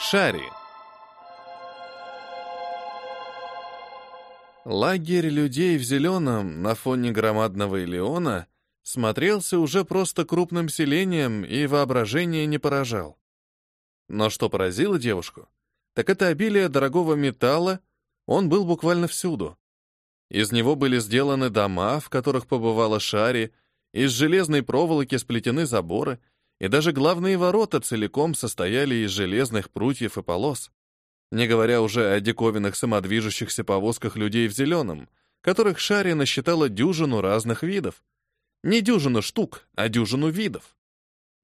Шари. Лагерь людей в зеленом на фоне громадного Илеона смотрелся уже просто крупным селением и воображение не поражал. Но что поразило девушку, так это обилие дорогого металла, он был буквально всюду. Из него были сделаны дома, в которых побывала Шари, из железной проволоки сплетены заборы, и даже главные ворота целиком состояли из железных прутьев и полос. Не говоря уже о диковинных самодвижущихся повозках людей в зеленом, которых Шари насчитала дюжину разных видов. Не дюжину штук, а дюжину видов.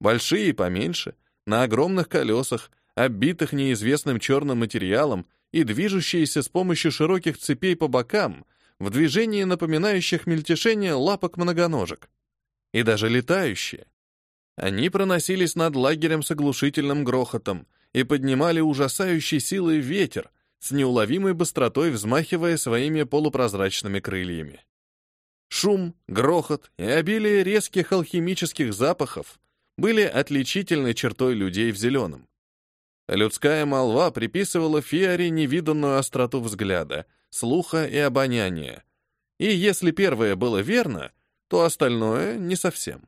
Большие и поменьше, на огромных колесах, оббитых неизвестным черным материалом и движущиеся с помощью широких цепей по бокам, в движении напоминающих мельтешение лапок многоножек. И даже летающие. Они проносились над лагерем с оглушительным грохотом и поднимали ужасающей силой ветер, с неуловимой быстротой взмахивая своими полупрозрачными крыльями. Шум, грохот и обилие резких алхимических запахов были отличительной чертой людей в зеленом. Людская молва приписывала Фиаре невиданную остроту взгляда, слуха и обоняния. И если первое было верно, то остальное не совсем.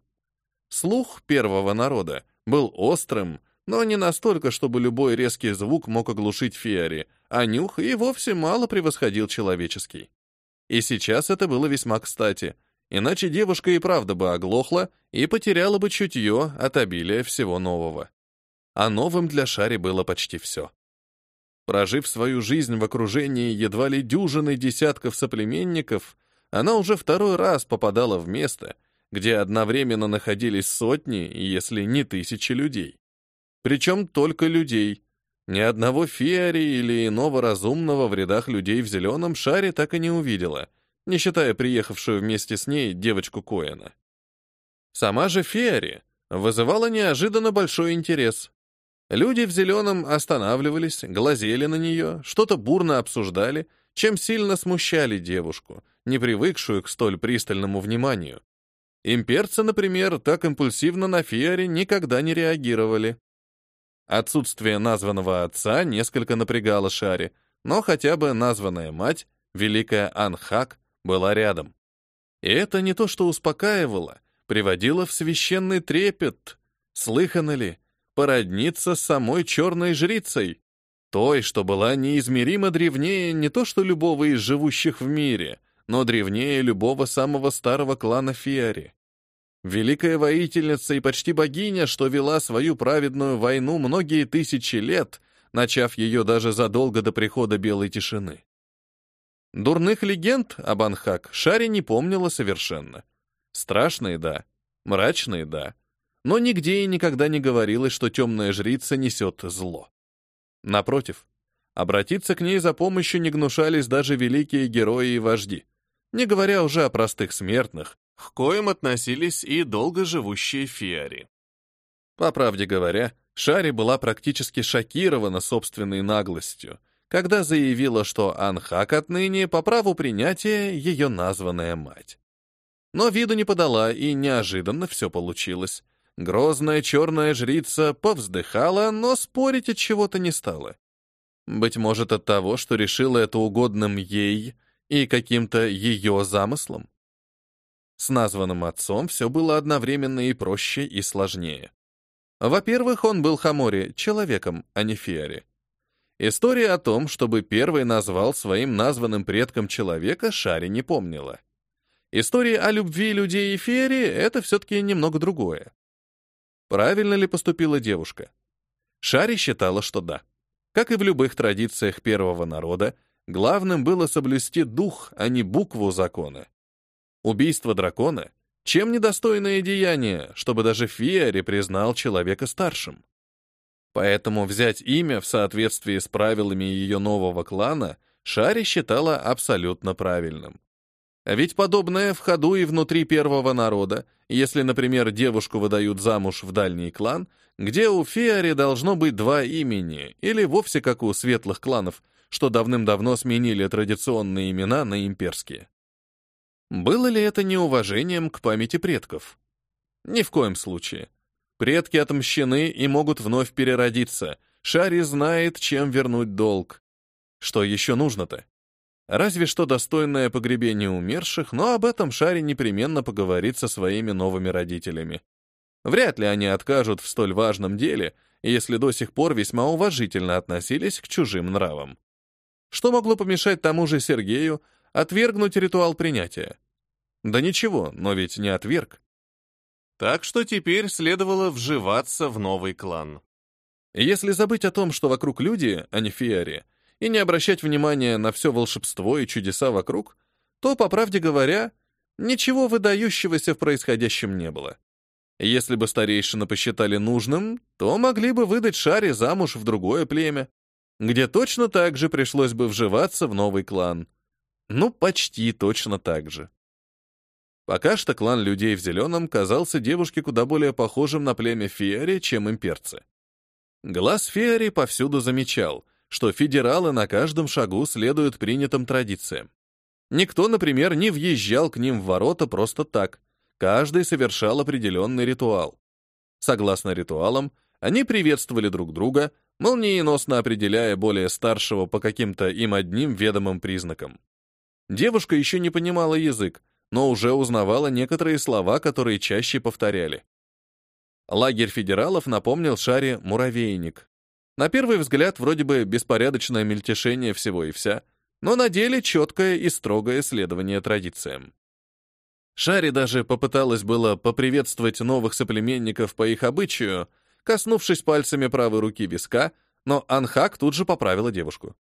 Слух первого народа был острым, но не настолько, чтобы любой резкий звук мог оглушить Фиари, а нюх и вовсе мало превосходил человеческий. И сейчас это было весьма кстати, иначе девушка и правда бы оглохла и потеряла бы чутье от обилия всего нового. А новым для Шари было почти все. Прожив свою жизнь в окружении едва ли дюжины десятков соплеменников, она уже второй раз попадала в место, где одновременно находились сотни, если не тысячи людей. Причем только людей. Ни одного фиари или иного разумного в рядах людей в зеленом шаре так и не увидела, не считая приехавшую вместе с ней девочку Коэна. Сама же фиари вызывала неожиданно большой интерес. Люди в зеленом останавливались, глазели на нее, что-то бурно обсуждали, чем сильно смущали девушку, не привыкшую к столь пристальному вниманию. Имперцы, например, так импульсивно на Фиаре никогда не реагировали. Отсутствие названного отца несколько напрягало Шари, но хотя бы названная мать, великая Анхак, была рядом. И это не то что успокаивало, приводило в священный трепет. Слыхано ли? Породниться с самой черной жрицей, той, что была неизмеримо древнее не то что любого из живущих в мире, но древнее любого самого старого клана Фиари. Великая воительница и почти богиня, что вела свою праведную войну многие тысячи лет, начав ее даже задолго до прихода белой тишины. Дурных легенд об Анхак Шари не помнила совершенно. Страшные — да, мрачные — да, но нигде и никогда не говорилось, что темная жрица несет зло. Напротив, обратиться к ней за помощью не гнушались даже великие герои и вожди — не говоря уже о простых смертных, к коим относились и долго живущие фиари. По правде говоря, Шари была практически шокирована собственной наглостью, когда заявила, что Анхак отныне по праву принятия ее названная мать. Но виду не подала, и неожиданно все получилось. Грозная черная жрица повздыхала, но спорить от чего-то не стала. Быть может, от того, что решила это угодным ей — и каким-то ее замыслом. С названным отцом все было одновременно и проще, и сложнее. Во-первых, он был Хамори, человеком, а не Фиари. История о том, чтобы первый назвал своим названным предком человека, Шари не помнила. История о любви людей и Фиари — это все-таки немного другое. Правильно ли поступила девушка? Шари считала, что да. Как и в любых традициях первого народа, Главным было соблюсти дух, а не букву закона. Убийство дракона — чем недостойное деяние, чтобы даже Фиари признал человека старшим. Поэтому взять имя в соответствии с правилами ее нового клана Шари считала абсолютно правильным. А ведь подобное в ходу и внутри первого народа, если, например, девушку выдают замуж в дальний клан, где у Фиари должно быть два имени, или вовсе как у светлых кланов — что давным-давно сменили традиционные имена на имперские. Было ли это неуважением к памяти предков? Ни в коем случае. Предки отмщены и могут вновь переродиться, Шари знает, чем вернуть долг. Что еще нужно-то? Разве что достойное погребение умерших, но об этом Шари непременно поговорит со своими новыми родителями. Вряд ли они откажут в столь важном деле, если до сих пор весьма уважительно относились к чужим нравам. Что могло помешать тому же Сергею отвергнуть ритуал принятия? Да ничего, но ведь не отверг. Так что теперь следовало вживаться в новый клан. Если забыть о том, что вокруг люди, а не феари, и не обращать внимания на все волшебство и чудеса вокруг, то, по правде говоря, ничего выдающегося в происходящем не было. Если бы старейшины посчитали нужным, то могли бы выдать Шаре замуж в другое племя, где точно так же пришлось бы вживаться в новый клан. Ну, почти точно так же. Пока что клан людей в зеленом казался девушке куда более похожим на племя Фиари, чем имперцы. Глаз Фиари повсюду замечал, что федералы на каждом шагу следуют принятым традициям. Никто, например, не въезжал к ним в ворота просто так, Каждый совершал определенный ритуал. Согласно ритуалам, они приветствовали друг друга, молниеносно определяя более старшего по каким-то им одним ведомым признакам. Девушка еще не понимала язык, но уже узнавала некоторые слова, которые чаще повторяли. Лагерь федералов напомнил Шаре муравейник. На первый взгляд вроде бы беспорядочное мельтешение всего и вся, но на деле четкое и строгое следование традициям. Шари даже попыталась было поприветствовать новых соплеменников по их обычаю, коснувшись пальцами правой руки виска, но Анхак тут же поправила девушку.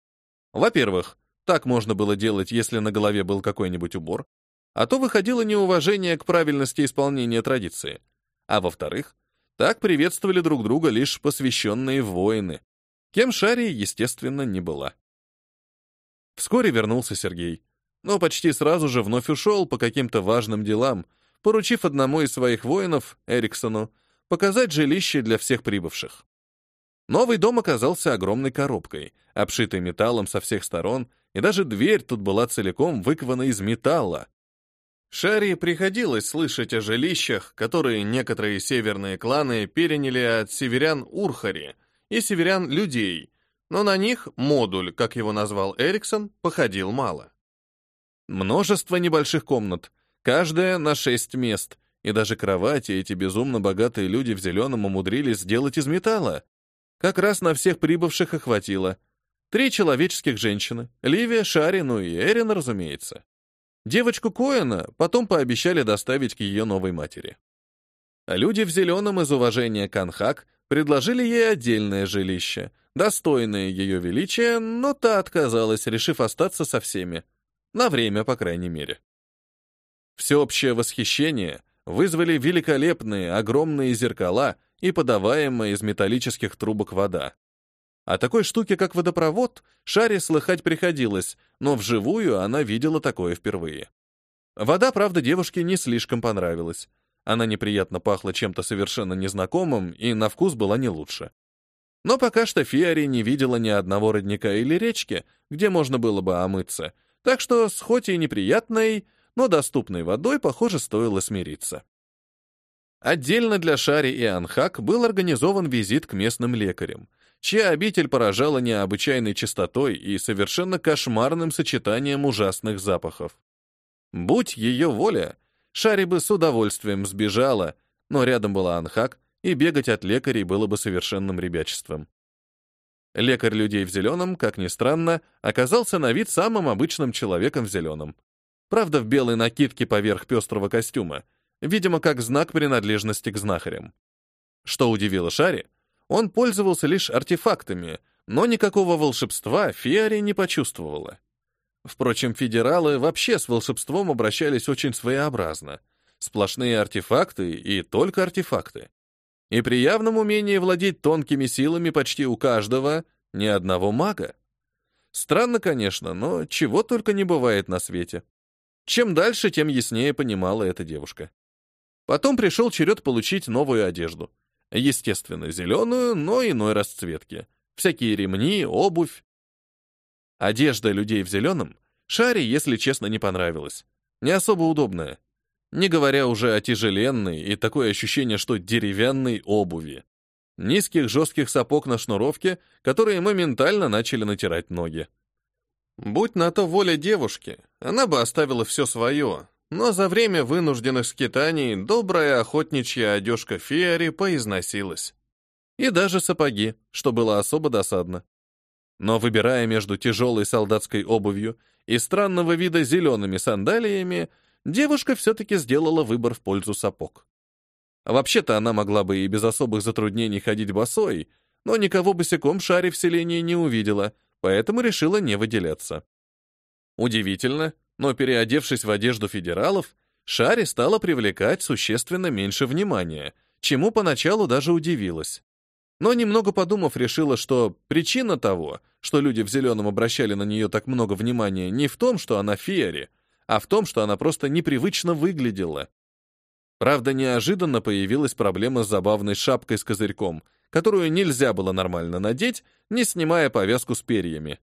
Во-первых, так можно было делать, если на голове был какой-нибудь убор, а то выходило неуважение к правильности исполнения традиции. А во-вторых, так приветствовали друг друга лишь посвященные воины, кем Шари, естественно, не была. Вскоре вернулся Сергей но почти сразу же вновь ушел по каким-то важным делам, поручив одному из своих воинов, Эриксону, показать жилище для всех прибывших. Новый дом оказался огромной коробкой, обшитой металлом со всех сторон, и даже дверь тут была целиком выкована из металла. Шари приходилось слышать о жилищах, которые некоторые северные кланы переняли от северян Урхари и северян людей, но на них модуль, как его назвал Эриксон, походил мало. Множество небольших комнат, каждая на шесть мест, и даже кровати эти безумно богатые люди в зеленом умудрились сделать из металла. Как раз на всех прибывших и хватило. Три человеческих женщины, Ливия, Шари, ну и Эрин, разумеется. Девочку Коэна потом пообещали доставить к ее новой матери. А люди в зеленом из уважения к предложили ей отдельное жилище, достойное ее величия, но та отказалась, решив остаться со всеми. На время, по крайней мере. Всеобщее восхищение вызвали великолепные огромные зеркала и подаваемая из металлических трубок вода. О такой штуке, как водопровод, Шаре слыхать приходилось, но вживую она видела такое впервые. Вода, правда, девушке не слишком понравилась. Она неприятно пахла чем-то совершенно незнакомым и на вкус была не лучше. Но пока что Фиари не видела ни одного родника или речки, где можно было бы омыться, так что с хоть и неприятной, но доступной водой, похоже, стоило смириться. Отдельно для Шари и Анхак был организован визит к местным лекарям, чья обитель поражала необычайной чистотой и совершенно кошмарным сочетанием ужасных запахов. Будь ее воля, Шари бы с удовольствием сбежала, но рядом была Анхак, и бегать от лекарей было бы совершенным ребячеством. Лекарь людей в зеленом, как ни странно, оказался на вид самым обычным человеком в зеленом. Правда, в белой накидке поверх пестрого костюма, видимо, как знак принадлежности к знахарям. Что удивило Шари, он пользовался лишь артефактами, но никакого волшебства Фиари не почувствовала. Впрочем, федералы вообще с волшебством обращались очень своеобразно. Сплошные артефакты и только артефакты. И при явном умении владеть тонкими силами почти у каждого ни одного мага. Странно, конечно, но чего только не бывает на свете. Чем дальше, тем яснее понимала эта девушка. Потом пришел черед получить новую одежду. Естественно, зеленую, но иной расцветки. Всякие ремни, обувь. Одежда людей в зеленом Шаре, если честно, не понравилась. Не особо удобная не говоря уже о тяжеленной и такое ощущение, что деревянной обуви. низких жестких сапог на шнуровке, которые моментально начали натирать ноги. Будь на то воля девушки, она бы оставила все свое, но за время вынужденных скитаний добрая охотничья одежка Фиари поизносилась. И даже сапоги, что было особо досадно. Но выбирая между тяжелой солдатской обувью и странного вида зелеными сандалиями, девушка все-таки сделала выбор в пользу сапог. Вообще-то она могла бы и без особых затруднений ходить босой, но никого босиком шаре в селении не увидела, поэтому решила не выделяться. Удивительно, но переодевшись в одежду федералов, Шари стала привлекать существенно меньше внимания, чему поначалу даже удивилась. Но немного подумав, решила, что причина того, что люди в зеленом обращали на нее так много внимания, не в том, что она феери, а в том, что она просто непривычно выглядела. Правда, неожиданно появилась проблема с забавной шапкой с козырьком, которую нельзя было нормально надеть, не снимая повязку с перьями.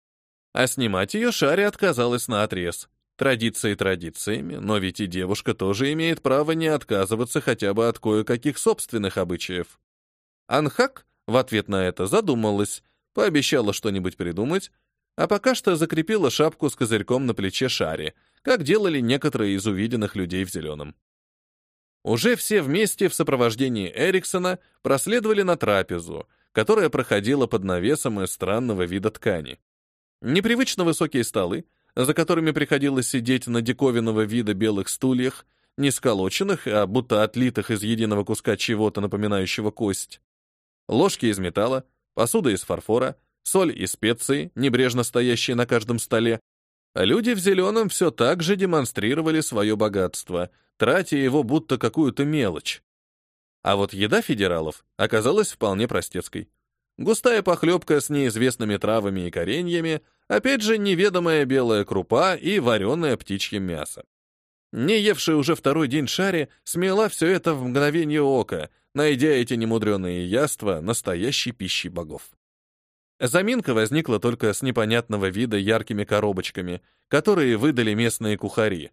А снимать ее Шаре отказалась на отрез. Традиции традициями, но ведь и девушка тоже имеет право не отказываться хотя бы от кое-каких собственных обычаев. Анхак в ответ на это задумалась, пообещала что-нибудь придумать, а пока что закрепила шапку с козырьком на плече Шаре, как делали некоторые из увиденных людей в зеленом. Уже все вместе в сопровождении Эриксона проследовали на трапезу, которая проходила под навесом из странного вида ткани. Непривычно высокие столы, за которыми приходилось сидеть на диковинного вида белых стульях, не сколоченных, а будто отлитых из единого куска чего-то напоминающего кость. Ложки из металла, посуда из фарфора, соль и специи, небрежно стоящие на каждом столе. Люди в зеленом все так же демонстрировали свое богатство, тратя его будто какую-то мелочь. А вот еда федералов оказалась вполне простецкой. Густая похлебка с неизвестными травами и кореньями, опять же неведомая белая крупа и вареное птичье мясо. Не евшая уже второй день Шари смела все это в мгновение ока, найдя эти немудреные яства настоящей пищей богов. Заминка возникла только с непонятного вида яркими коробочками, которые выдали местные кухари.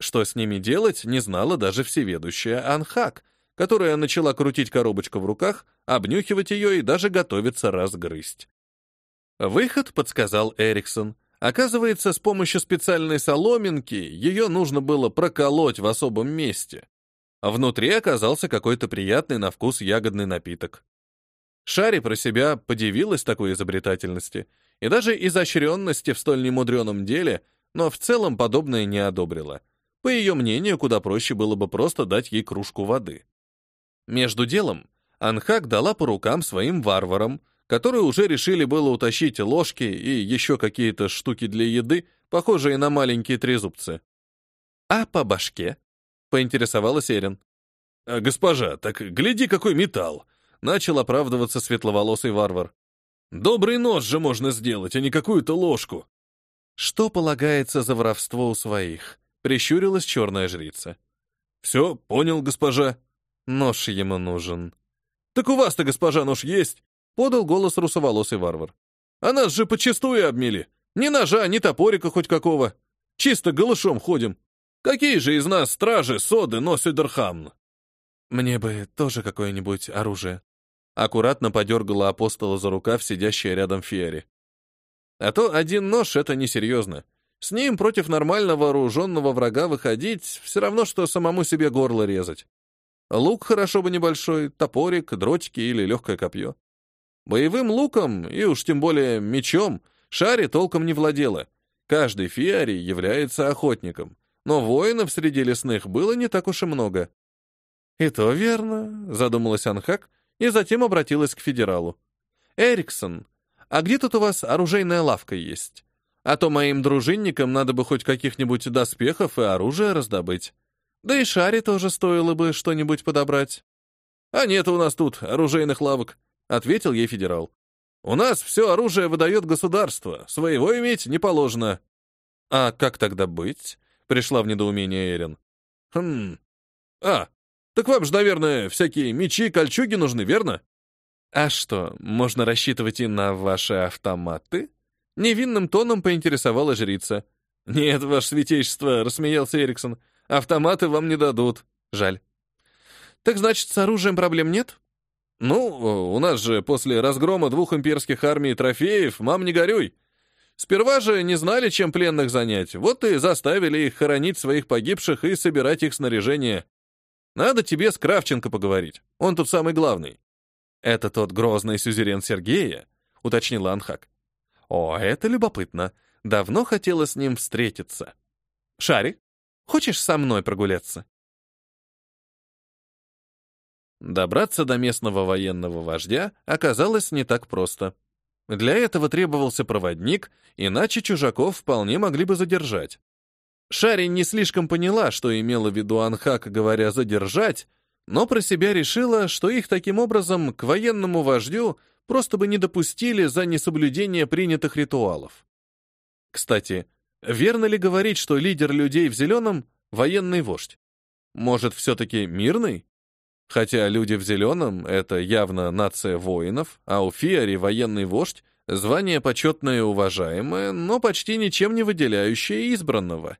Что с ними делать, не знала даже всеведущая Анхак — которая начала крутить коробочку в руках, обнюхивать ее и даже готовиться разгрызть. Выход подсказал Эриксон. Оказывается, с помощью специальной соломинки ее нужно было проколоть в особом месте. Внутри оказался какой-то приятный на вкус ягодный напиток. Шари про себя подивилась такой изобретательности и даже изощренности в столь немудреном деле, но в целом подобное не одобрила. По ее мнению, куда проще было бы просто дать ей кружку воды. Между делом Анхак дала по рукам своим варварам, которые уже решили было утащить ложки и еще какие-то штуки для еды, похожие на маленькие трезубцы. «А по башке?» — поинтересовалась Эрин. «А, «Госпожа, так гляди, какой металл!» — начал оправдываться светловолосый варвар. «Добрый нож же можно сделать, а не какую-то ложку!» «Что полагается за воровство у своих?» — прищурилась черная жрица. «Все, понял, госпожа», Нож ему нужен. «Так у вас-то, госпожа, нож есть?» — подал голос русоволосый варвар. «А нас же почистую обмели. Ни ножа, ни топорика хоть какого. Чисто голышом ходим. Какие же из нас стражи соды носят Дерхамн?» «Мне бы тоже какое-нибудь оружие». Аккуратно подергала апостола за рукав, сидящая рядом Фиери. «А то один нож — это несерьезно. С ним против нормально вооруженного врага выходить все равно, что самому себе горло резать. Лук хорошо бы небольшой, топорик, дротики или легкое копье. Боевым луком, и уж тем более мечом, Шари толком не владела. Каждый фиари является охотником, но воинов среди лесных было не так уж и много. «И то верно», — задумалась Анхак, и затем обратилась к федералу. «Эриксон, а где тут у вас оружейная лавка есть? А то моим дружинникам надо бы хоть каких-нибудь доспехов и оружия раздобыть». Да и шаре тоже стоило бы что-нибудь подобрать. А нет у нас тут оружейных лавок, ответил ей федерал. У нас все оружие выдает государство, своего иметь не положено. А как тогда быть? Пришла в недоумение Эрин. Хм. А, так вам же, наверное, всякие мечи, кольчуги нужны, верно? А что, можно рассчитывать и на ваши автоматы? Невинным тоном поинтересовала жрица. Нет, ваше святейшество, рассмеялся Эриксон. Автоматы вам не дадут. Жаль. Так значит, с оружием проблем нет? Ну, у нас же после разгрома двух имперских армий трофеев, мам, не горюй. Сперва же не знали, чем пленных занять, вот и заставили их хоронить своих погибших и собирать их снаряжение. Надо тебе с Кравченко поговорить, он тут самый главный. Это тот грозный сюзерен Сергея, уточнила Анхак. О, это любопытно. Давно хотела с ним встретиться. Шари, хочешь со мной прогуляться? Добраться до местного военного вождя оказалось не так просто. Для этого требовался проводник, иначе чужаков вполне могли бы задержать. Шари не слишком поняла, что имела в виду Анхак, говоря «задержать», но про себя решила, что их таким образом к военному вождю просто бы не допустили за несоблюдение принятых ритуалов. Кстати, верно ли говорить, что лидер людей в зеленом — военный вождь? Может, все-таки мирный? Хотя люди в зеленом — это явно нация воинов, а у Фиари военный вождь — звание почетное и уважаемое, но почти ничем не выделяющее избранного.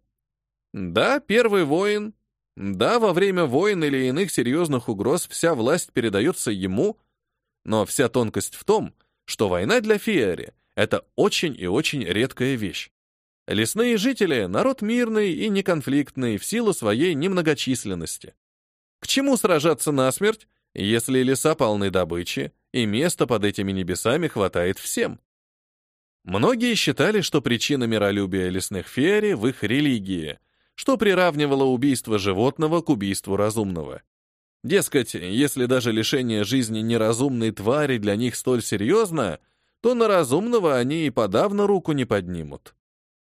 Да, первый воин. Да, во время войн или иных серьезных угроз вся власть передается ему, но вся тонкость в том, что война для Фиари — это очень и очень редкая вещь. Лесные жители — народ мирный и неконфликтный в силу своей немногочисленности. К чему сражаться насмерть, если леса полны добычи, и места под этими небесами хватает всем? Многие считали, что причина миролюбия лесных феери в их религии, что приравнивало убийство животного к убийству разумного. Дескать, если даже лишение жизни неразумной твари для них столь серьезно, то на разумного они и подавно руку не поднимут.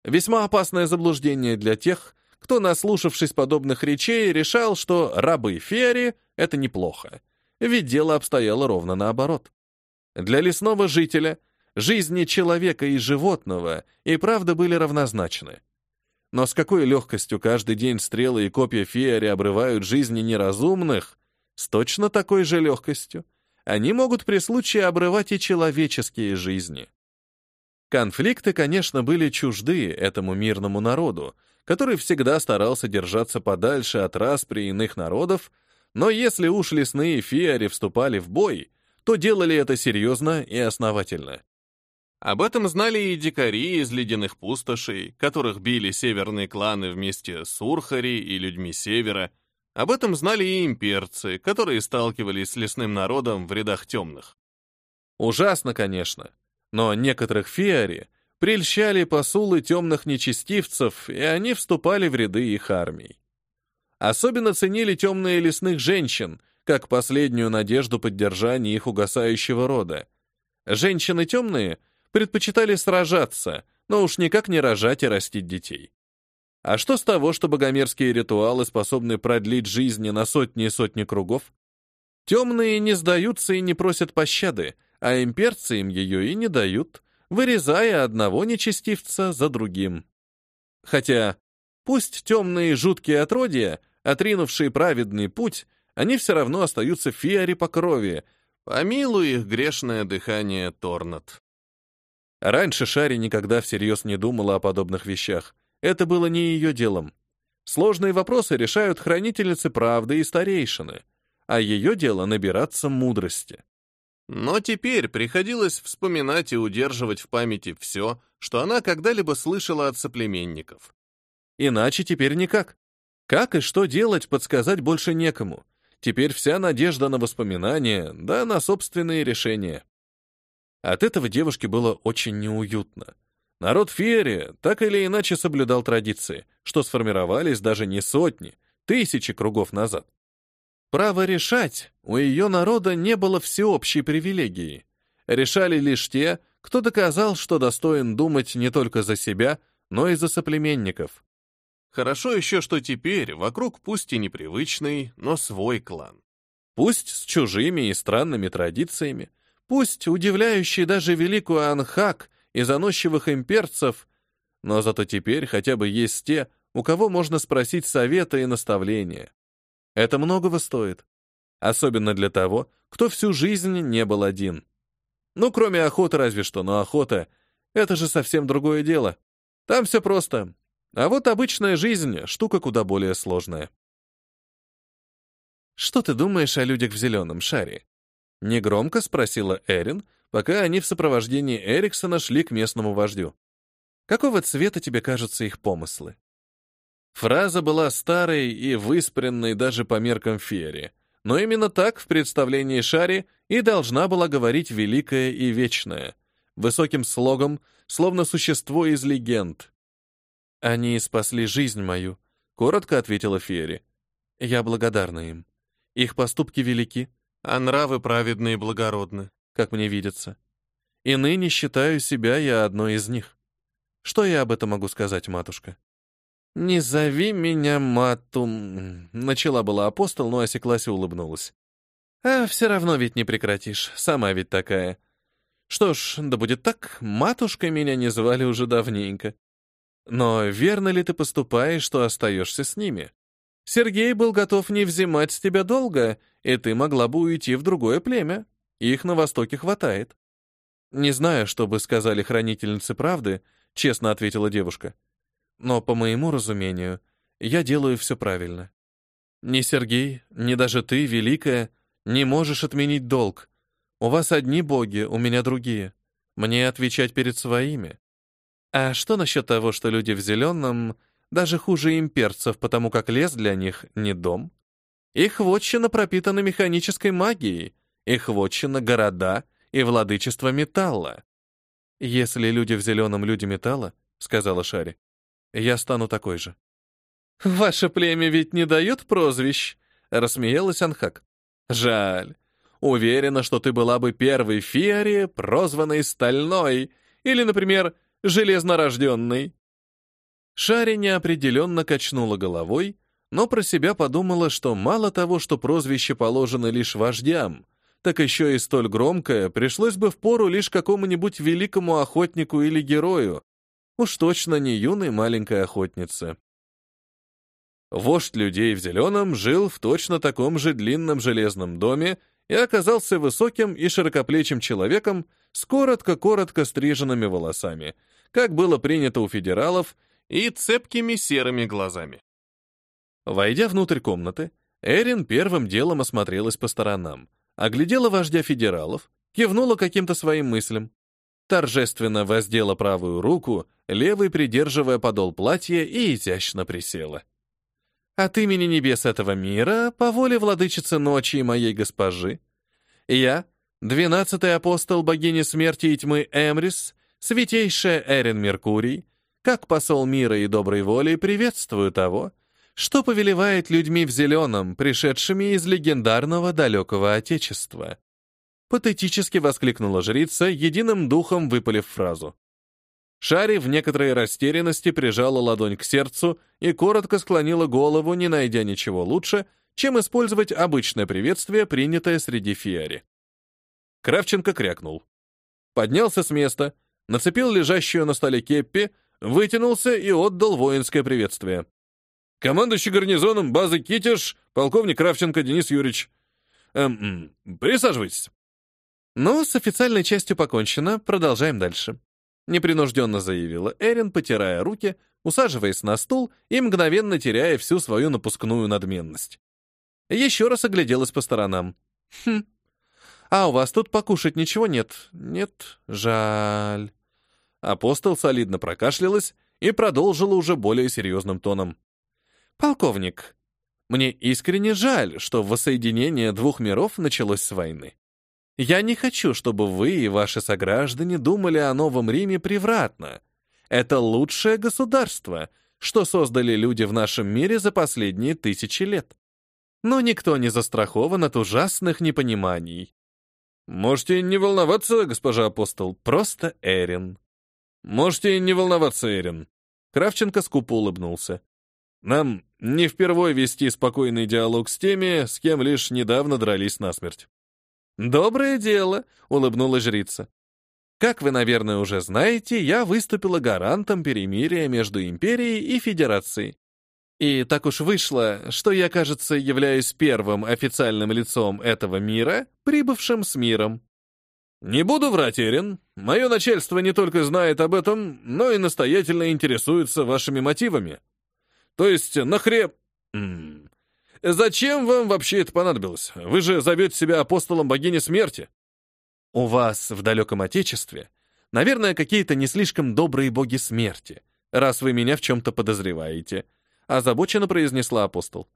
Весьма опасное заблуждение для тех, кто, наслушавшись подобных речей, решал, что рабы Фери — это неплохо, ведь дело обстояло ровно наоборот. Для лесного жителя жизни человека и животного и правда были равнозначны. Но с какой легкостью каждый день стрелы и копья Феери обрывают жизни неразумных, с точно такой же легкостью они могут при случае обрывать и человеческие жизни. Конфликты, конечно, были чужды этому мирному народу, который всегда старался держаться подальше от распри иных народов, но если уж лесные фиари вступали в бой, то делали это серьезно и основательно. Об этом знали и дикари из ледяных пустошей, которых били северные кланы вместе с Урхари и людьми севера. Об этом знали и имперцы, которые сталкивались с лесным народом в рядах темных. Ужасно, конечно, но некоторых фиари — прельщали посулы темных нечестивцев, и они вступали в ряды их армий. Особенно ценили темные лесных женщин, как последнюю надежду поддержания их угасающего рода. Женщины темные предпочитали сражаться, но уж никак не рожать и растить детей. А что с того, что богомерзкие ритуалы способны продлить жизни на сотни и сотни кругов? Темные не сдаются и не просят пощады, а имперцы им ее и не дают, вырезая одного нечестивца за другим. Хотя, пусть темные жуткие отродья, отринувшие праведный путь, они все равно остаются фиари по крови, помилуй их грешное дыхание Торнат. Раньше Шари никогда всерьез не думала о подобных вещах. Это было не ее делом. Сложные вопросы решают хранительницы правды и старейшины, а ее дело набираться мудрости. Но теперь приходилось вспоминать и удерживать в памяти все, что она когда-либо слышала от соплеменников. Иначе теперь никак. Как и что делать, подсказать больше некому. Теперь вся надежда на воспоминания, да на собственные решения. От этого девушке было очень неуютно. Народ Фиери так или иначе соблюдал традиции, что сформировались даже не сотни, тысячи кругов назад. Право решать у ее народа не было всеобщей привилегии. Решали лишь те, кто доказал, что достоин думать не только за себя, но и за соплеменников. Хорошо еще, что теперь вокруг пусть и непривычный, но свой клан. Пусть с чужими и странными традициями, пусть удивляющий даже великую Анхак и заносчивых имперцев, но зато теперь хотя бы есть те, у кого можно спросить совета и наставления. Это многого стоит. Особенно для того, кто всю жизнь не был один. Ну, кроме охоты разве что, но охота — это же совсем другое дело. Там все просто. А вот обычная жизнь — штука куда более сложная. Что ты думаешь о людях в зеленом шаре? Негромко спросила Эрин, пока они в сопровождении Эриксона шли к местному вождю. Какого цвета тебе кажутся их помыслы? Фраза была старой и выспренной даже по меркам Ферри, но именно так в представлении Шари и должна была говорить великая и вечная, высоким слогом, словно существо из легенд. «Они спасли жизнь мою», — коротко ответила Ферри. «Я благодарна им. Их поступки велики, а нравы праведные и благородны, как мне видится. И ныне считаю себя я одной из них. Что я об этом могу сказать, матушка?» «Не зови меня матум...» Начала была апостол, но осеклась и улыбнулась. «А все равно ведь не прекратишь, сама ведь такая. Что ж, да будет так, матушкой меня не звали уже давненько. Но верно ли ты поступаешь, что остаешься с ними? Сергей был готов не взимать с тебя долго, и ты могла бы уйти в другое племя. Их на Востоке хватает». «Не знаю, что бы сказали хранительницы правды», — честно ответила девушка. Но, по моему разумению, я делаю все правильно. Ни Сергей, ни даже ты, Великая, не можешь отменить долг. У вас одни боги, у меня другие. Мне отвечать перед своими. А что насчет того, что люди в зеленом даже хуже имперцев, потому как лес для них не дом? Их вотчина пропитана механической магией, их вотчина — города и владычество металла. «Если люди в зеленом люди металла», — сказала Шари, я стану такой же. «Ваше племя ведь не дает прозвищ?» — рассмеялась Анхак. «Жаль. Уверена, что ты была бы первой Фиари, прозванной Стальной, или, например, Железнорожденной». Шари неопределенно качнула головой, но про себя подумала, что мало того, что прозвище положено лишь вождям, так еще и столь громкое пришлось бы впору лишь какому-нибудь великому охотнику или герою, Уж точно не юной маленькой охотнице. Вождь людей в зеленом жил в точно таком же длинном железном доме и оказался высоким и широкоплечим человеком с коротко-коротко стриженными волосами, как было принято у федералов, и цепкими серыми глазами. Войдя внутрь комнаты, Эрин первым делом осмотрелась по сторонам, оглядела вождя федералов, кивнула каким-то своим мыслям торжественно воздела правую руку, левой придерживая подол платья и изящно присела. «От имени небес этого мира, по воле владычицы ночи и моей госпожи, я, двенадцатый апостол богини смерти и тьмы Эмрис, святейшая Эрин Меркурий, как посол мира и доброй воли, приветствую того, что повелевает людьми в зеленом, пришедшими из легендарного далекого Отечества. Патетически воскликнула жрица, единым духом выпалив фразу. Шари в некоторой растерянности прижала ладонь к сердцу и коротко склонила голову, не найдя ничего лучше, чем использовать обычное приветствие, принятое среди фиари. Кравченко крякнул. Поднялся с места, нацепил лежащую на столе кеппи, вытянулся и отдал воинское приветствие. «Командующий гарнизоном базы Китиш, полковник Кравченко Денис Юрьевич. Эм, присаживайтесь». «Ну, с официальной частью покончено, продолжаем дальше», — непринужденно заявила Эрин, потирая руки, усаживаясь на стул и мгновенно теряя всю свою напускную надменность. Еще раз огляделась по сторонам. «Хм. А у вас тут покушать ничего нет?» «Нет, жаль». Апостол солидно прокашлялась и продолжила уже более серьезным тоном. «Полковник, мне искренне жаль, что воссоединение двух миров началось с войны. Я не хочу, чтобы вы и ваши сограждане думали о Новом Риме превратно. Это лучшее государство, что создали люди в нашем мире за последние тысячи лет. Но никто не застрахован от ужасных непониманий. Можете не волноваться, госпожа апостол, просто Эрин. Можете не волноваться, Эрин. Кравченко скупо улыбнулся. Нам не впервой вести спокойный диалог с теми, с кем лишь недавно дрались насмерть. «Доброе дело», — улыбнулась жрица. «Как вы, наверное, уже знаете, я выступила гарантом перемирия между империей и федерацией. И так уж вышло, что я, кажется, являюсь первым официальным лицом этого мира, прибывшим с миром. Не буду врать, Эрин. Мое начальство не только знает об этом, но и настоятельно интересуется вашими мотивами. То есть, нахре... зачем вам вообще это понадобилось? Вы же зовете себя апостолом богини смерти. У вас в далеком отечестве, наверное, какие-то не слишком добрые боги смерти, раз вы меня в чем-то подозреваете, озабоченно произнесла апостол.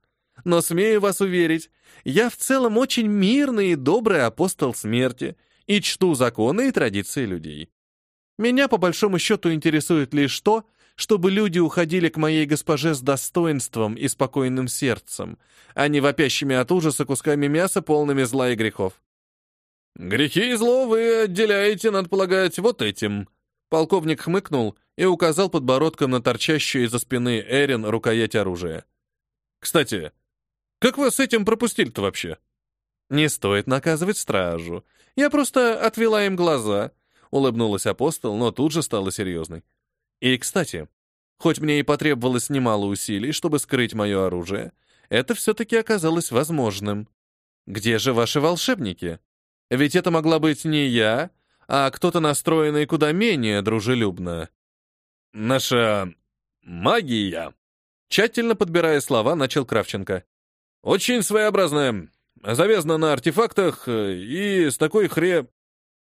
Но смею вас уверить, я в целом очень мирный и добрый апостол смерти и чту законы и традиции людей. Меня по большому счету интересует лишь то, чтобы люди уходили к моей госпоже с достоинством и спокойным сердцем, а не вопящими от ужаса кусками мяса, полными зла и грехов. «Грехи и зло вы отделяете, надо полагать, вот этим». Полковник хмыкнул и указал подбородком на торчащую из-за спины Эрин рукоять оружия. «Кстати, как вы с этим пропустили-то вообще?» «Не стоит наказывать стражу. Я просто отвела им глаза», — улыбнулась апостол, но тут же стала серьезной. «И, кстати, хоть мне и потребовалось немало усилий, чтобы скрыть мое оружие, это все-таки оказалось возможным. Где же ваши волшебники? Ведь это могла быть не я, а кто-то настроенный куда менее дружелюбно». «Наша магия», тщательно подбирая слова, начал Кравченко. Очень своеобразная, завязана на артефактах э, и с такой хре...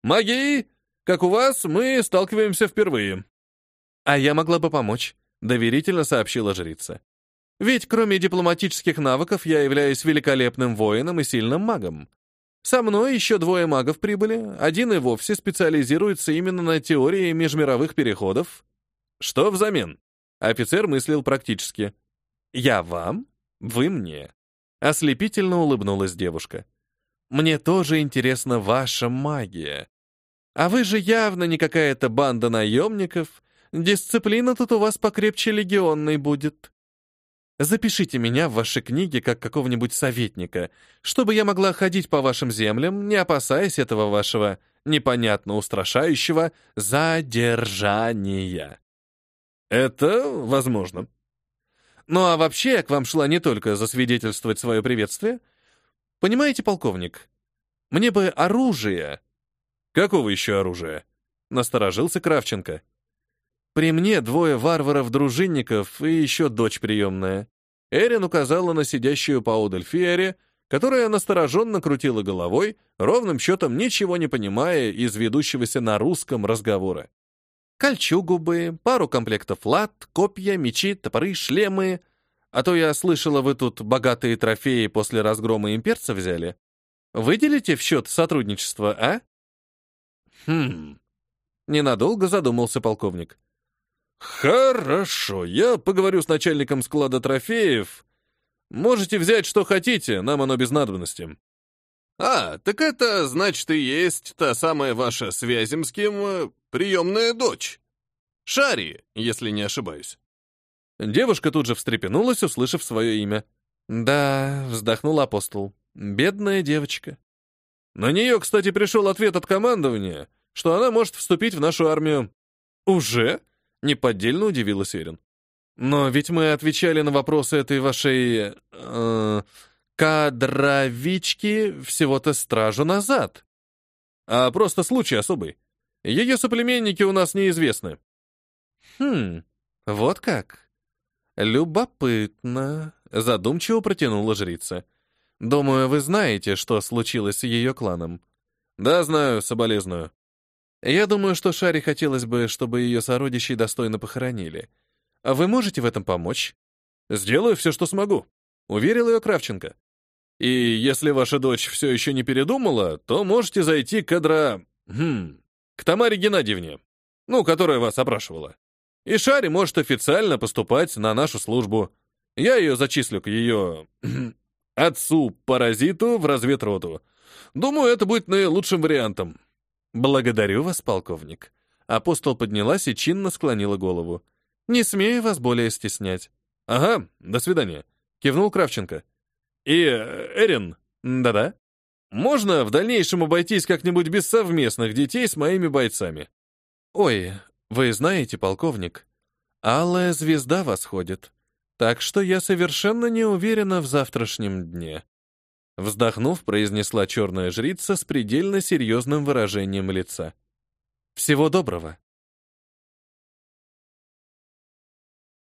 Магией, как у вас, мы сталкиваемся впервые. А я могла бы помочь, доверительно сообщила жрица. Ведь кроме дипломатических навыков я являюсь великолепным воином и сильным магом. Со мной еще двое магов прибыли, один и вовсе специализируется именно на теории межмировых переходов. Что взамен? Офицер мыслил практически. Я вам, вы мне. Ослепительно улыбнулась девушка. «Мне тоже интересна ваша магия. А вы же явно не какая-то банда наемников. Дисциплина тут у вас покрепче легионной будет. Запишите меня в ваши книги как какого-нибудь советника, чтобы я могла ходить по вашим землям, не опасаясь этого вашего непонятно устрашающего задержания». «Это возможно», ну а вообще я к вам шла не только засвидетельствовать свое приветствие. Понимаете, полковник, мне бы оружие. Какого еще оружия? Насторожился Кравченко. При мне двое варваров-дружинников и еще дочь приемная. Эрин указала на сидящую поодаль Фиере, которая настороженно крутила головой, ровным счетом ничего не понимая из ведущегося на русском разговора. Кольчугу бы, пару комплектов лад, копья, мечи, топоры, шлемы. А то я слышала, вы тут богатые трофеи после разгрома имперца взяли. Выделите в счет сотрудничества, а? Хм. Ненадолго задумался полковник. Хорошо, я поговорю с начальником склада трофеев. Можете взять, что хотите, нам оно без надобности. А, так это, значит, и есть та самая ваша с Вяземским э, приемная дочь. Шари, если не ошибаюсь. Девушка тут же встрепенулась, услышав свое имя. «Да», — вздохнул апостол, — «бедная девочка». На нее, кстати, пришел ответ от командования, что она может вступить в нашу армию. «Уже?» — неподдельно удивилась Эрин. «Но ведь мы отвечали на вопросы этой вашей... Э, Кадровички всего-то стражу назад. А просто случай особый. Ее соплеменники у нас неизвестны. Хм, вот как. Любопытно, задумчиво протянула жрица. Думаю, вы знаете, что случилось с ее кланом. Да, знаю, соболезную. Я думаю, что Шаре хотелось бы, чтобы ее сородичей достойно похоронили. А вы можете в этом помочь? Сделаю все, что смогу, уверил ее Кравченко. И если ваша дочь все еще не передумала, то можете зайти к кадра... Хм, к Тамаре Геннадьевне, ну, которая вас опрашивала. И Шари может официально поступать на нашу службу. Я ее зачислю к ее... отцу-паразиту в разведроту. Думаю, это будет наилучшим вариантом. Благодарю вас, полковник. Апостол поднялась и чинно склонила голову. Не смею вас более стеснять. Ага, до свидания. Кивнул Кравченко. И, Эрин, да-да, можно в дальнейшем обойтись как-нибудь без совместных детей с моими бойцами? Ой, вы знаете, полковник, алая звезда восходит, так что я совершенно не уверена в завтрашнем дне. Вздохнув, произнесла черная жрица с предельно серьезным выражением лица. Всего доброго.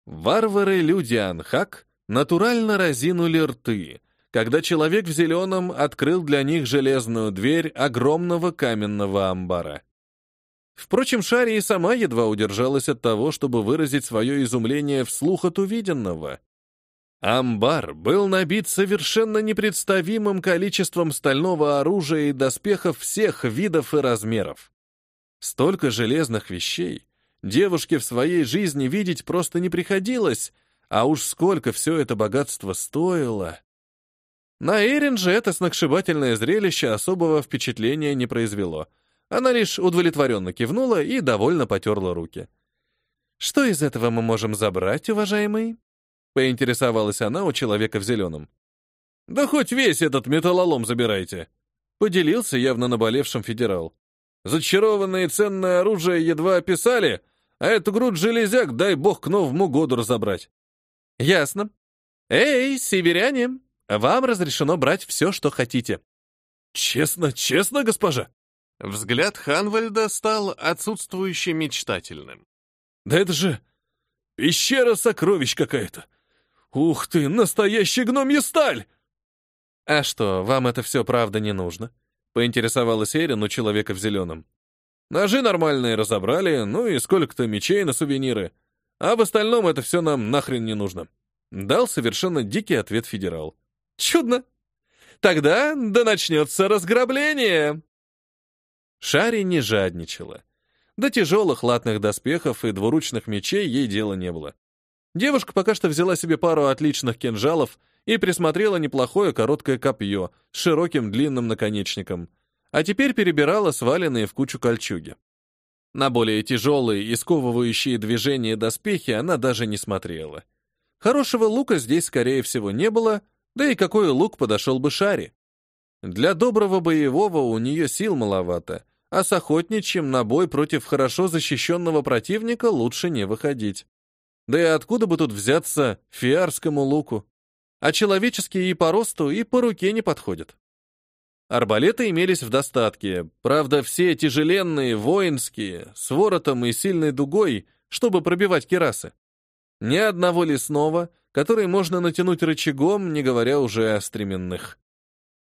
Варвары люди Анхак натурально разинули рты, когда человек в зеленом открыл для них железную дверь огромного каменного амбара. Впрочем, Шари и сама едва удержалась от того, чтобы выразить свое изумление вслух от увиденного. Амбар был набит совершенно непредставимым количеством стального оружия и доспехов всех видов и размеров. Столько железных вещей девушке в своей жизни видеть просто не приходилось, а уж сколько все это богатство стоило. На Эрин же это сногсшибательное зрелище особого впечатления не произвело. Она лишь удовлетворенно кивнула и довольно потерла руки. «Что из этого мы можем забрать, уважаемый?» Поинтересовалась она у человека в зеленом. «Да хоть весь этот металлолом забирайте!» Поделился явно наболевшим федерал. «Зачарованное и ценное оружие едва описали, а эту грудь железяк дай бог к Новому году разобрать». «Ясно. Эй, северяне, вам разрешено брать все, что хотите». «Честно, честно, госпожа?» Взгляд Ханвальда стал отсутствующе мечтательным. «Да это же пещера сокровищ какая-то! Ух ты, настоящая гномья сталь!» «А что, вам это все правда не нужно?» — поинтересовалась Эрин у человека в зеленом. «Ножи нормальные разобрали, ну и сколько-то мечей на сувениры. А в остальном это все нам нахрен не нужно». Дал совершенно дикий ответ федерал. «Чудно! Тогда да начнется разграбление!» Шари не жадничала. До тяжелых латных доспехов и двуручных мечей ей дела не было. Девушка пока что взяла себе пару отличных кинжалов и присмотрела неплохое короткое копье с широким длинным наконечником, а теперь перебирала сваленные в кучу кольчуги. На более тяжелые и сковывающие движения доспехи она даже не смотрела. Хорошего лука здесь, скорее всего, не было, да и какой лук подошел бы Шаре? Для доброго боевого у нее сил маловато, а с охотничьим на бой против хорошо защищенного противника лучше не выходить. Да и откуда бы тут взяться фиарскому луку? А человеческие и по росту, и по руке не подходят. Арбалеты имелись в достатке, правда, все тяжеленные, воинские, с воротом и сильной дугой, чтобы пробивать керасы. Ни одного лесного, который можно натянуть рычагом, не говоря уже о стременных.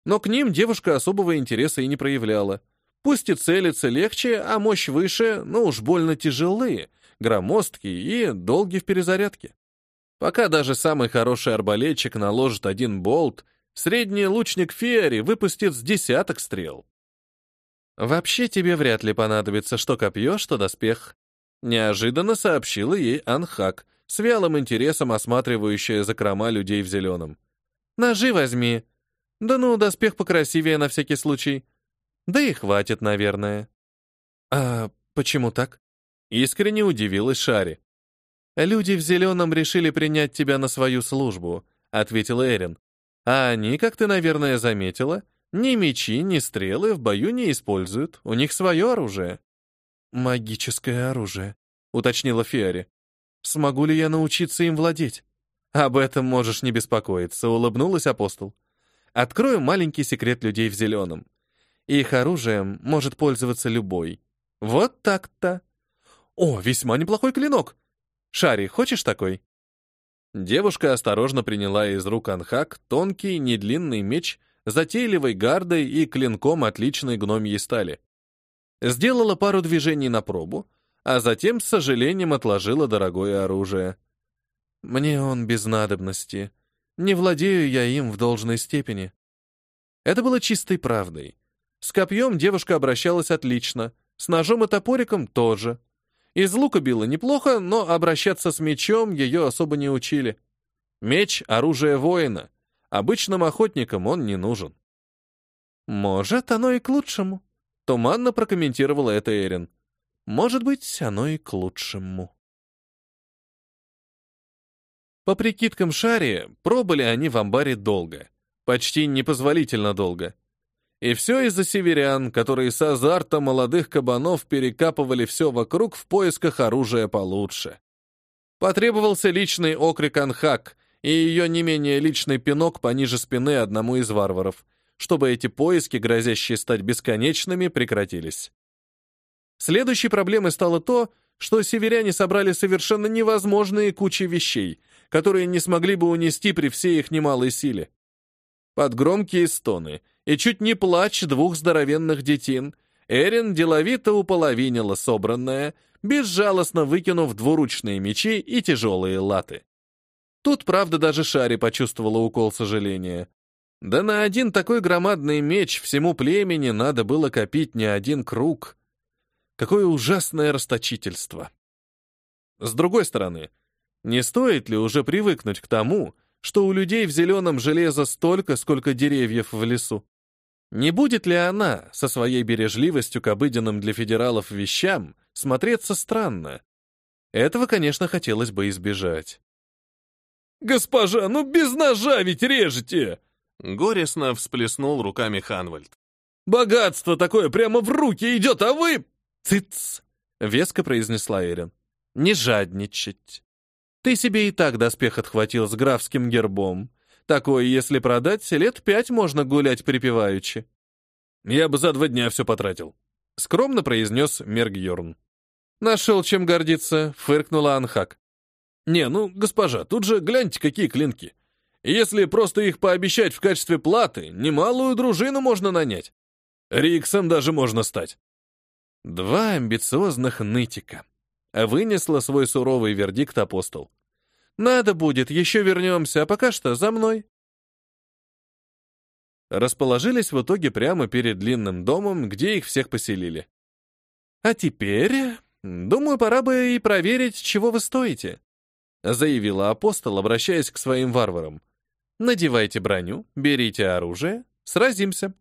Но к ним девушка особого интереса и не проявляла. Пусть и целиться легче, а мощь выше, но уж больно тяжелые, громоздкие и долгие в перезарядке. Пока даже самый хороший арбалетчик наложит один болт, средний лучник Фиари выпустит с десяток стрел. «Вообще тебе вряд ли понадобится что копье, что доспех», неожиданно сообщила ей Анхак, с вялым интересом осматривающая закрома людей в зеленом. «Ножи возьми, да ну, доспех покрасивее на всякий случай. Да и хватит, наверное. А почему так? Искренне удивилась Шари. Люди в зеленом решили принять тебя на свою службу, ответила Эрин. А они, как ты, наверное, заметила, ни мечи, ни стрелы в бою не используют. У них свое оружие. Магическое оружие, уточнила Фиари. Смогу ли я научиться им владеть? Об этом можешь не беспокоиться, улыбнулась апостол. Открою маленький секрет людей в зеленом. Их оружием может пользоваться любой. Вот так-то. О, весьма неплохой клинок. Шари, хочешь такой? Девушка осторожно приняла из рук Анхак тонкий, недлинный меч, затейливой гардой и клинком отличной гномьей стали. Сделала пару движений на пробу, а затем с сожалением отложила дорогое оружие. Мне он без надобности. Не владею я им в должной степени. Это было чистой правдой. С копьем девушка обращалась отлично, с ножом и топориком тоже. Из лука била неплохо, но обращаться с мечом ее особо не учили. Меч — оружие воина. Обычным охотникам он не нужен. «Может, оно и к лучшему», — туманно прокомментировала это Эрин. «Может быть, оно и к лучшему». По прикидкам Шари, пробыли они в амбаре долго. Почти непозволительно долго. И все из-за северян, которые с азартом молодых кабанов перекапывали все вокруг в поисках оружия получше. Потребовался личный окрик Анхак и ее не менее личный пинок пониже спины одному из варваров, чтобы эти поиски, грозящие стать бесконечными, прекратились. Следующей проблемой стало то, что северяне собрали совершенно невозможные кучи вещей, которые не смогли бы унести при всей их немалой силе. Под громкие стоны и чуть не плач двух здоровенных детин Эрин деловито уполовинила собранное, безжалостно выкинув двуручные мечи и тяжелые латы. Тут, правда, даже Шари почувствовала укол сожаления. Да на один такой громадный меч всему племени надо было копить не один круг. Какое ужасное расточительство. С другой стороны, не стоит ли уже привыкнуть к тому, что у людей в зеленом железо столько, сколько деревьев в лесу? Не будет ли она, со своей бережливостью к обыденным для федералов вещам, смотреться странно? Этого, конечно, хотелось бы избежать. «Госпожа, ну без ножа ведь режете!» Горестно всплеснул руками Ханвальд. «Богатство такое прямо в руки идет, а вы...» «Цыц!» — веско произнесла Эрин. «Не жадничать. Ты себе и так доспех отхватил с графским гербом. Такое, если продать, лет пять можно гулять припеваючи». «Я бы за два дня все потратил», — скромно произнес Мергьорн. «Нашел чем гордиться», — фыркнула Анхак. «Не, ну, госпожа, тут же гляньте, какие клинки. Если просто их пообещать в качестве платы, немалую дружину можно нанять. Риксом даже можно стать». Два амбициозных нытика. Вынесла свой суровый вердикт апостол. «Надо будет, еще вернемся, а пока что за мной». Расположились в итоге прямо перед длинным домом, где их всех поселили. «А теперь, думаю, пора бы и проверить, чего вы стоите», заявила апостол, обращаясь к своим варварам. «Надевайте броню, берите оружие, сразимся.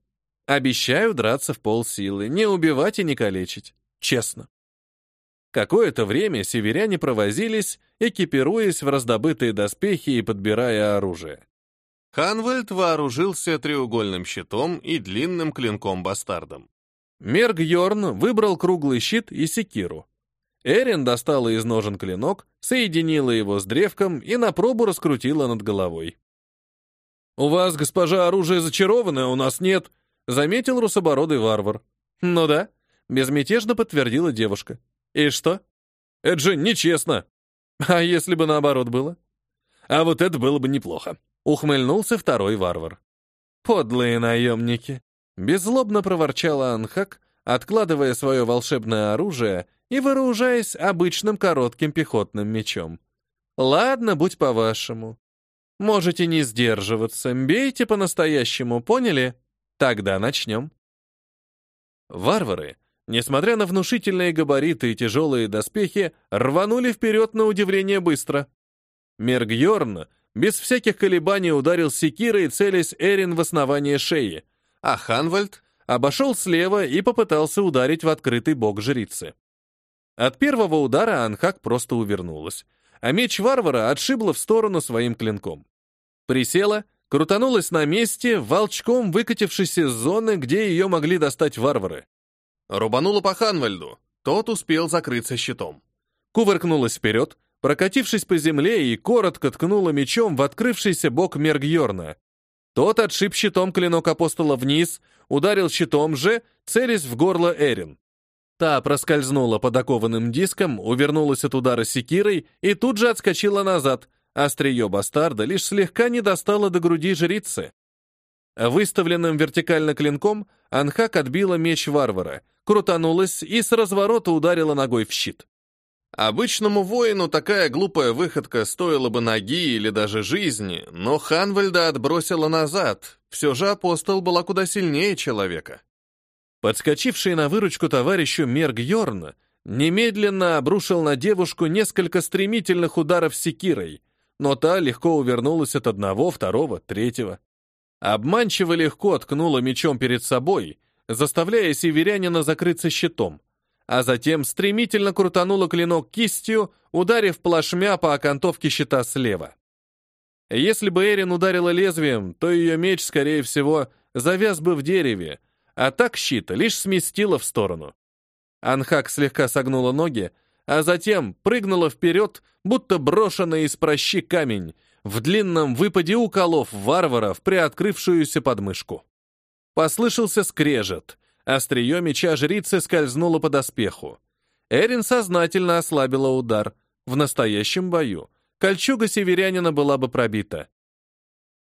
Обещаю драться в полсилы, не убивать и не калечить. Честно». Какое-то время северяне провозились, экипируясь в раздобытые доспехи и подбирая оружие. Ханвальд вооружился треугольным щитом и длинным клинком-бастардом. Мерг Йорн выбрал круглый щит и секиру. Эрин достала из ножен клинок, соединила его с древком и на пробу раскрутила над головой. «У вас, госпожа, оружие зачарованное, у нас нет», — заметил русобородый варвар. «Ну да», — безмятежно подтвердила девушка. «И что?» «Это же нечестно». «А если бы наоборот было?» «А вот это было бы неплохо», — ухмыльнулся второй варвар. «Подлые наемники!» — беззлобно проворчала Анхак, откладывая свое волшебное оружие и вооружаясь обычным коротким пехотным мечом. «Ладно, будь по-вашему. Можете не сдерживаться, бейте по-настоящему, поняли? Тогда начнем». Варвары, несмотря на внушительные габариты и тяжелые доспехи, рванули вперед на удивление быстро. Мергьорн без всяких колебаний ударил секирой, целясь Эрин в основание шеи, а Ханвальд обошел слева и попытался ударить в открытый бок жрицы. От первого удара Анхак просто увернулась, а меч варвара отшибла в сторону своим клинком. Присела, крутанулась на месте, волчком выкатившись из зоны, где ее могли достать варвары. Рубанула по Ханвальду, тот успел закрыться щитом. Кувыркнулась вперед, прокатившись по земле и коротко ткнула мечом в открывшийся бок Мергьорна. Тот отшиб щитом клинок апостола вниз, ударил щитом же, целясь в горло Эрин. Та проскользнула под окованным диском, увернулась от удара секирой и тут же отскочила назад. Острие бастарда лишь слегка не достало до груди жрицы. Выставленным вертикально клинком Анхак отбила меч варвара, крутанулась и с разворота ударила ногой в щит. Обычному воину такая глупая выходка стоила бы ноги или даже жизни, но Ханвальда отбросила назад. Все же апостол была куда сильнее человека. Подскочивший на выручку товарищу Мерг Йорн немедленно обрушил на девушку несколько стремительных ударов секирой, но та легко увернулась от одного, второго, третьего. Обманчиво легко ткнула мечом перед собой, заставляя северянина закрыться щитом, а затем стремительно крутанула клинок кистью, ударив плашмя по окантовке щита слева. Если бы Эрин ударила лезвием, то ее меч, скорее всего, завяз бы в дереве, а так щит лишь сместила в сторону. Анхак слегка согнула ноги, а затем прыгнула вперед, будто брошенный из прощи камень, в длинном выпаде уколов варвара в приоткрывшуюся подмышку. Послышался скрежет, острие меча жрицы скользнуло по доспеху. Эрин сознательно ослабила удар. В настоящем бою кольчуга северянина была бы пробита.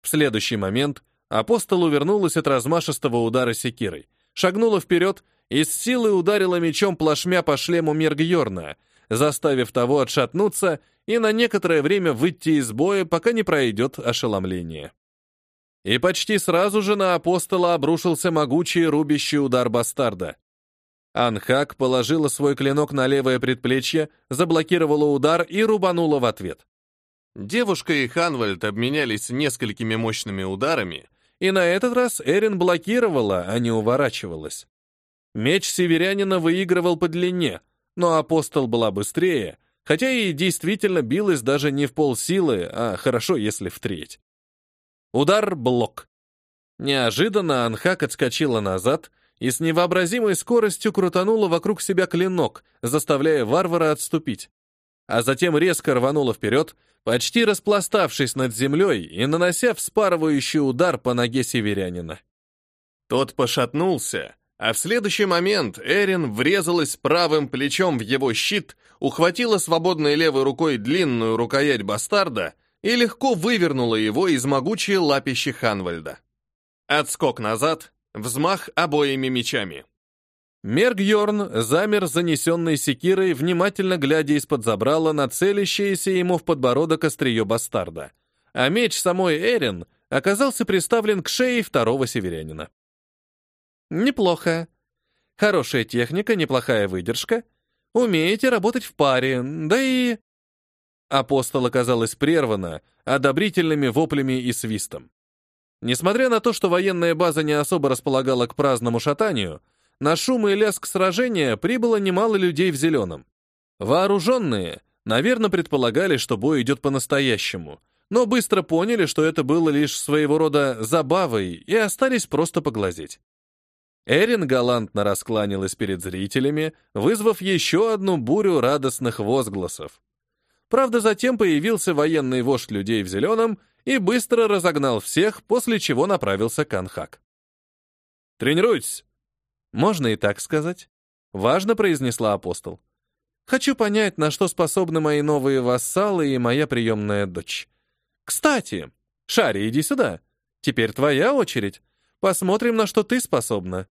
В следующий момент апостол увернулась от размашистого удара секирой, шагнула вперед и с силой ударила мечом плашмя по шлему Мергьорна, заставив того отшатнуться и на некоторое время выйти из боя, пока не пройдет ошеломление. И почти сразу же на апостола обрушился могучий рубящий удар бастарда. Анхак положила свой клинок на левое предплечье, заблокировала удар и рубанула в ответ. Девушка и Ханвальд обменялись несколькими мощными ударами, и на этот раз Эрин блокировала, а не уворачивалась. Меч северянина выигрывал по длине, но апостол была быстрее, хотя и действительно билась даже не в полсилы, а хорошо, если в треть. Удар-блок. Неожиданно Анхак отскочила назад и с невообразимой скоростью крутанула вокруг себя клинок, заставляя варвара отступить. А затем резко рванула вперед, почти распластавшись над землей и нанося вспарывающий удар по ноге северянина. Тот пошатнулся, а в следующий момент Эрин врезалась правым плечом в его щит, ухватила свободной левой рукой длинную рукоять бастарда и легко вывернула его из могучей лапищи Ханвальда. Отскок назад, взмах обоими мечами. Мергьорн замер занесенной секирой, внимательно глядя из-под забрала на целящееся ему в подбородок острие бастарда, а меч самой Эрин оказался приставлен к шее второго северянина. Неплохо. Хорошая техника, неплохая выдержка. Умеете работать в паре, да и... Апостол оказалась прервана одобрительными воплями и свистом. Несмотря на то, что военная база не особо располагала к праздному шатанию, на шум и лязг сражения прибыло немало людей в зеленом. Вооруженные, наверное, предполагали, что бой идет по-настоящему, но быстро поняли, что это было лишь своего рода забавой и остались просто поглазеть. Эрин галантно раскланялась перед зрителями, вызвав еще одну бурю радостных возгласов. Правда, затем появился военный вождь людей в зеленом и быстро разогнал всех, после чего направился к Анхак. «Тренируйтесь!» «Можно и так сказать», — важно произнесла апостол. «Хочу понять, на что способны мои новые вассалы и моя приемная дочь. Кстати, Шари, иди сюда. Теперь твоя очередь. Посмотрим, на что ты способна».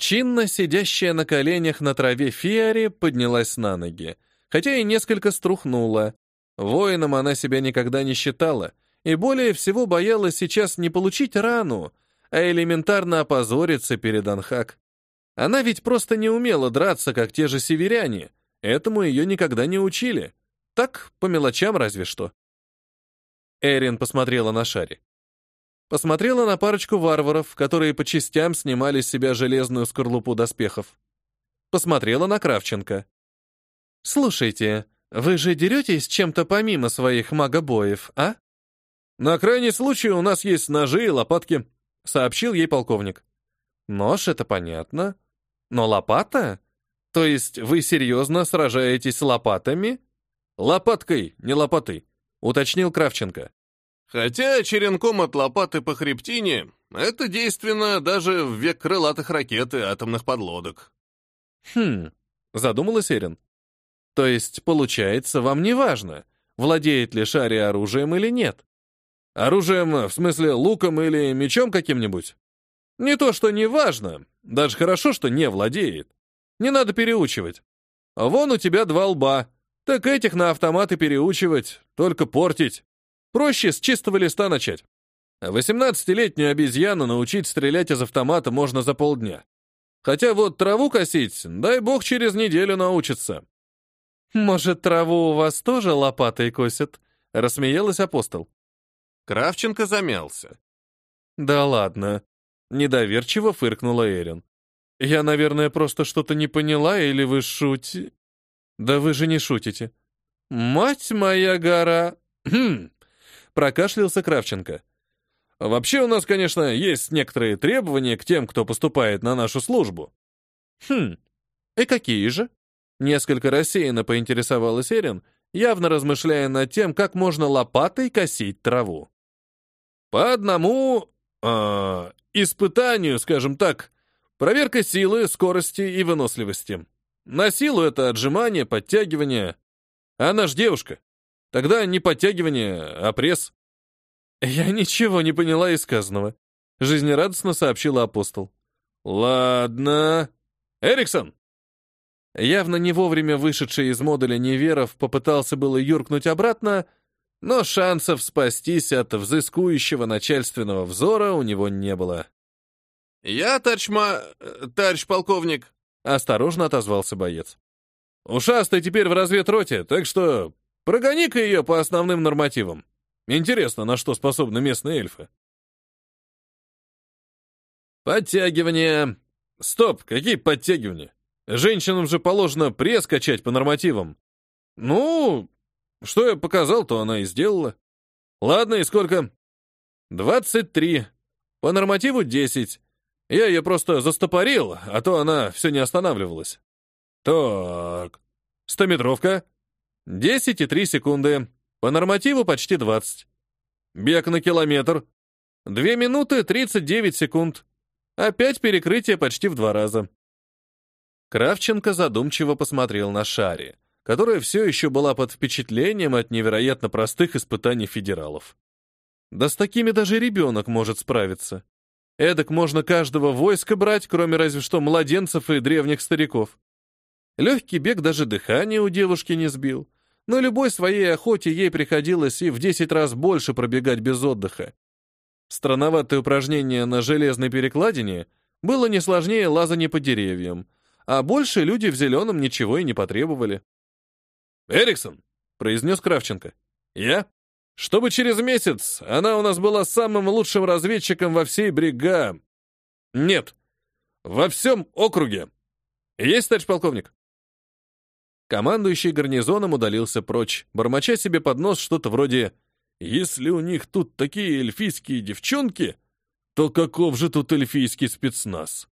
Чинно сидящая на коленях на траве Фиари поднялась на ноги, хотя и несколько струхнула. Воином она себя никогда не считала, и более всего боялась сейчас не получить рану, а элементарно опозориться перед Анхак. Она ведь просто не умела драться, как те же северяне, этому ее никогда не учили. Так, по мелочам разве что. Эрин посмотрела на Шари. Посмотрела на парочку варваров, которые по частям снимали с себя железную скорлупу доспехов. Посмотрела на Кравченко. «Слушайте, вы же деретесь чем-то помимо своих магобоев, а?» «На крайний случай у нас есть ножи и лопатки», — сообщил ей полковник. «Нож — это понятно. Но лопата? То есть вы серьезно сражаетесь лопатами?» «Лопаткой, не лопатой», — уточнил Кравченко. Хотя черенком от лопаты по хребтине — это действенно даже в век крылатых ракет и атомных подлодок. Хм, задумалась Эрин. То есть, получается, вам не важно, владеет ли Шари оружием или нет? Оружием, в смысле, луком или мечом каким-нибудь? Не то, что не важно, даже хорошо, что не владеет. Не надо переучивать. Вон у тебя два лба, так этих на автоматы переучивать, только портить. Проще с чистого листа начать. Восемнадцатилетнюю обезьяну научить стрелять из автомата можно за полдня. Хотя вот траву косить, дай бог, через неделю научится. «Может, траву у вас тоже лопатой косят?» — рассмеялась апостол. Кравченко замялся. «Да ладно», — недоверчиво фыркнула Эрин. «Я, наверное, просто что-то не поняла, или вы шути...» «Да вы же не шутите». «Мать моя гора...» «Хм, прокашлялся Кравченко. Вообще у нас, конечно, есть некоторые требования к тем, кто поступает на нашу службу. Хм, и какие же? Несколько рассеянно поинтересовалась Эрин, явно размышляя над тем, как можно лопатой косить траву. По одному э, испытанию, скажем так, проверка силы, скорости и выносливости. На силу это отжимание, подтягивание. Она ж девушка. Тогда не подтягивание, а пресс. Я ничего не поняла из сказанного, жизнерадостно сообщила апостол. Ладно. Эриксон! Явно не вовремя вышедший из модуля Неверов попытался было юркнуть обратно, но шансов спастись от взыскующего начальственного взора у него не было. «Я, товарищ товарищ полковник», — осторожно отозвался боец. «Ушастый теперь в разведроте, так что прогони-ка ее по основным нормативам. Интересно, на что способны местные эльфы». «Подтягивания. Стоп, какие подтягивания? Женщинам же положено пресс качать по нормативам. Ну, что я показал, то она и сделала. Ладно, и сколько? 23. По нормативу 10. Я ее просто застопорил, а то она все не останавливалась. Так. Стометровка. 10 и 3 секунды. По нормативу почти 20. Бег на километр. 2 минуты 39 секунд. Опять перекрытие почти в два раза. Кравченко задумчиво посмотрел на Шари которая все еще была под впечатлением от невероятно простых испытаний федералов. Да с такими даже ребенок может справиться. Эдак можно каждого войска брать, кроме разве что младенцев и древних стариков. Легкий бег даже дыхание у девушки не сбил, но любой своей охоте ей приходилось и в 10 раз больше пробегать без отдыха. Странноватое упражнение на железной перекладине было не сложнее лазания по деревьям, а больше люди в зеленом ничего и не потребовали. «Эриксон», — произнес Кравченко. «Я? Чтобы через месяц она у нас была самым лучшим разведчиком во всей брига... Нет, во всем округе. Есть, товарищ полковник?» Командующий гарнизоном удалился прочь, бормоча себе под нос что-то вроде «Если у них тут такие эльфийские девчонки, то каков же тут эльфийский спецназ?»